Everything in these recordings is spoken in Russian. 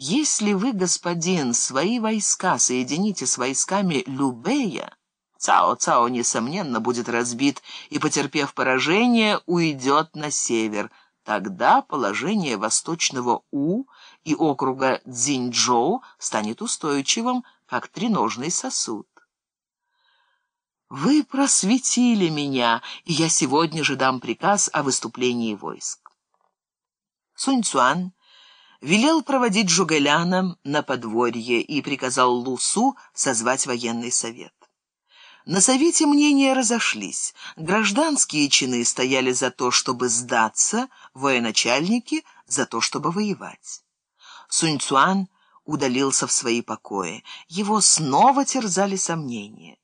Если вы, господин, свои войска соедините с войсками Любея, Цао-Цао, несомненно, будет разбит и, потерпев поражение, уйдет на север. Тогда положение восточного У и округа Цзиньчжоу станет устойчивым, как треножный сосуд. Вы просветили меня, и я сегодня же дам приказ о выступлении войск. Сунь Цуан велел проводить Жугаляна на подворье и приказал Лусу созвать военный совет. На совете мнения разошлись. Гражданские чины стояли за то, чтобы сдаться, военачальники — за то, чтобы воевать. Сунь Цуан удалился в свои покои. Его снова терзали сомнения.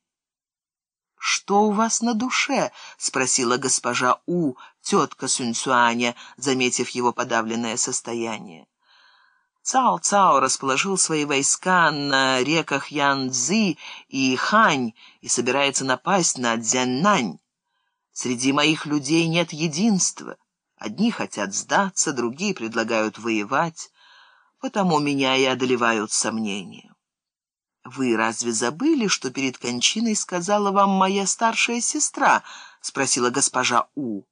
«Что у вас на душе?» — спросила госпожа У, тетка Сунь Цуаня, заметив его подавленное состояние. Цао Цао расположил свои войска на реках Янцзы и Хань и собирается напасть на Дзяннань. Среди моих людей нет единства. Одни хотят сдаться, другие предлагают воевать, потому меня и одолевают сомнения. «Вы разве забыли, что перед кончиной сказала вам моя старшая сестра?» — спросила госпожа У.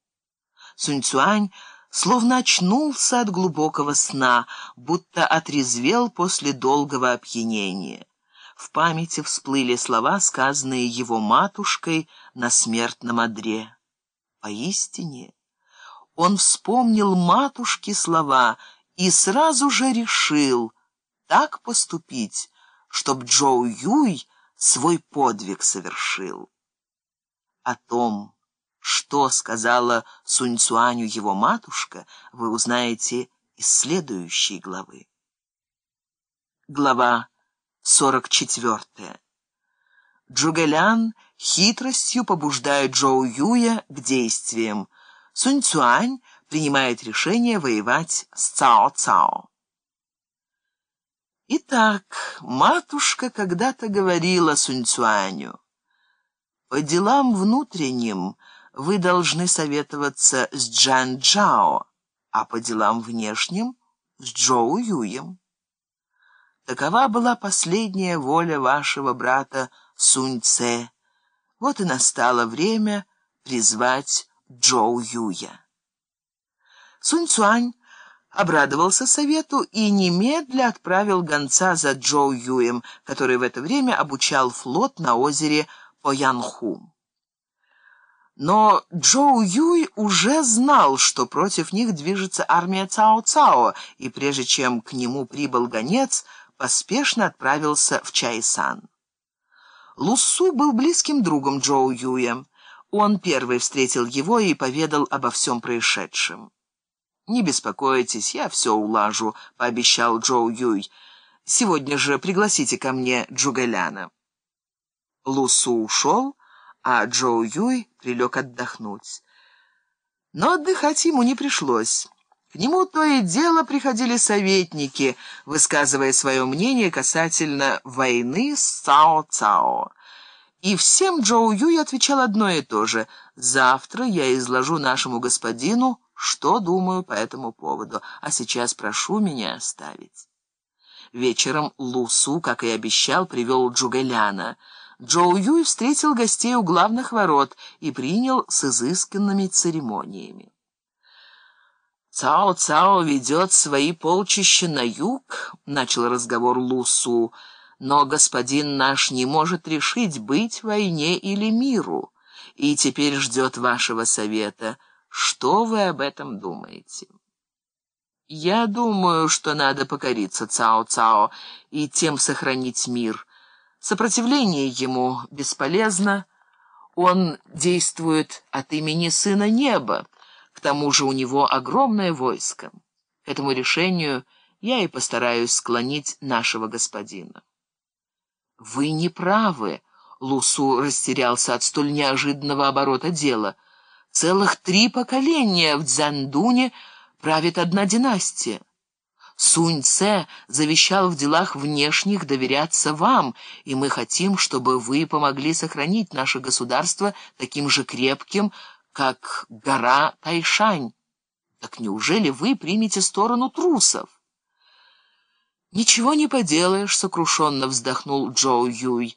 Сунь Цюань словно очнулся от глубокого сна, будто отрезвел после долгого опьянения. В памяти всплыли слова, сказанные его матушкой на смертном одре. Поистине, он вспомнил матушки слова и сразу же решил так поступить, чтоб Джоу Юй свой подвиг совершил. О том, что сказала Сунь Цуаню его матушка, вы узнаете из следующей главы. Глава 44. Джугэлян хитростью побуждает Джоу Юя к действиям. Сунь Цуань принимает решение воевать с Цао Цао. Итак, матушка когда-то говорила Сунь Цуаню, «По делам внутренним — вы должны советоваться с Джан Джао, а по делам внешним — с Джоу Юем. Такова была последняя воля вашего брата Сунь Цэ. Вот и настало время призвать Джоу Юя. Сунь Цуань обрадовался совету и немедля отправил гонца за Джоу Юем, который в это время обучал флот на озере Поянху. Но Джоу Юй уже знал, что против них движется армия Цао-Цао, и прежде чем к нему прибыл гонец, поспешно отправился в Чайсан. Лусу был близким другом Джоу Юя. Он первый встретил его и поведал обо всем происшедшем. «Не беспокойтесь, я все улажу», — пообещал Джоу Юй. «Сегодня же пригласите ко мне Джугэляна». Лусу ушел, а Джоу Юй прилег отдохнуть. Но отдыхать ему не пришлось. К нему то и дело приходили советники, высказывая свое мнение касательно войны с Цао-Цао. И всем Джоу Юй отвечал одно и то же. «Завтра я изложу нашему господину, что думаю по этому поводу, а сейчас прошу меня оставить». Вечером Лусу, как и обещал, привел Джугэляна — Джоу Юй встретил гостей у главных ворот и принял с изысканными церемониями. «Цао-Цао ведет свои полчища на юг», — начал разговор Лусу, «но господин наш не может решить, быть войне или миру, и теперь ждет вашего совета. Что вы об этом думаете?» «Я думаю, что надо покориться Цао-Цао и тем сохранить мир». Сопротивление ему бесполезно. Он действует от имени Сына Неба. К тому же у него огромное войско. К этому решению я и постараюсь склонить нашего господина. «Вы не правы», — Лусу растерялся от столь неожиданного оборота дела. «Целых три поколения в Дзандуне правит одна династия». Сунь Це завещал в делах внешних доверяться вам, и мы хотим, чтобы вы помогли сохранить наше государство таким же крепким, как гора Тайшань. Так неужели вы примете сторону трусов? «Ничего не поделаешь», — сокрушенно вздохнул Джоу Юй.